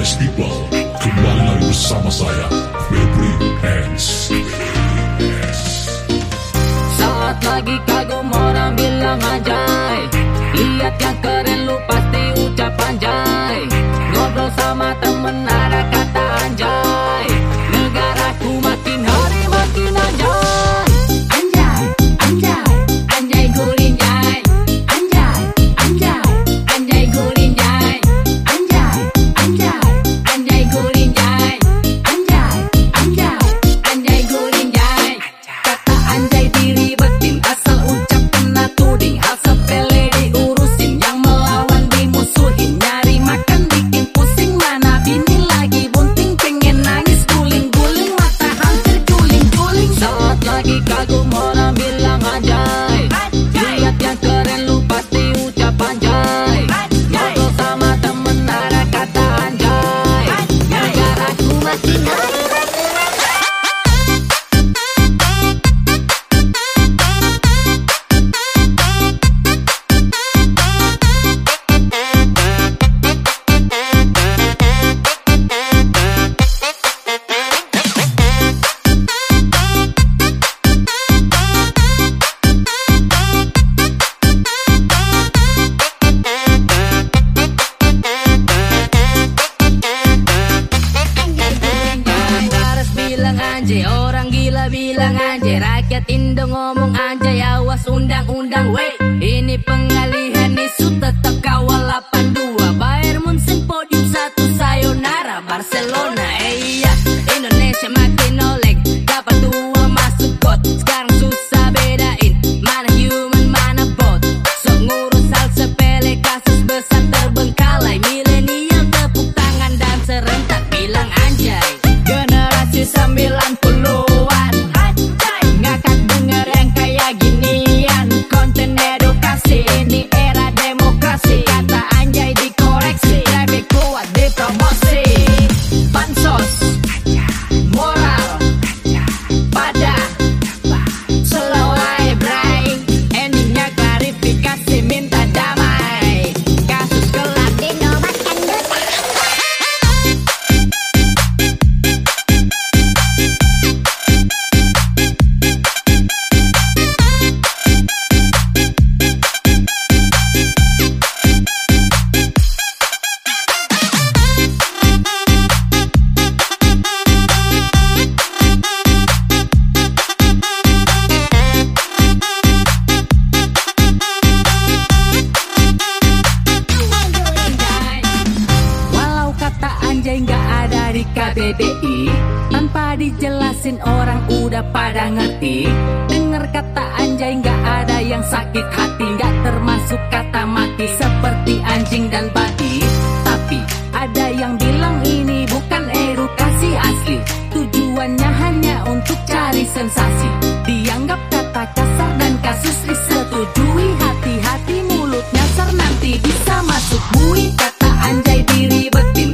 Global Kembali lagi bersama saya Febri Hands. Saat lagi kagum orang bilang anjay Lihat yang keren Indo ngomong anjay, awas undang-undang Wey, ini pengalihan isu tetap kawal 82 Bayern Munchen podium satu sayonara Barcelona. Eh iya, Indonesia makin oleng Dapat dua masuk got Sekarang susah bedain Mana human, mana bot. Sok ngurus hal sepele Kasus besar terbengkalai. Milenial tepuk tangan dan serentak bilang anjay. Generasi 90-an KBBI Tanpa dijelasin orang udah pada ngerti. Dengar kata anjay nggak ada yang sakit hati. Nggak termasuk kata mati seperti anjing dan babi. Tapi ada yang bilang ini bukan edukasi asli. Tujuannya hanya untuk cari sensasi. Dianggap kata kasar dan kasus disetujui. Hati-hati mulut nyasar nanti bisa masuk. Bui Kata anjay diribetin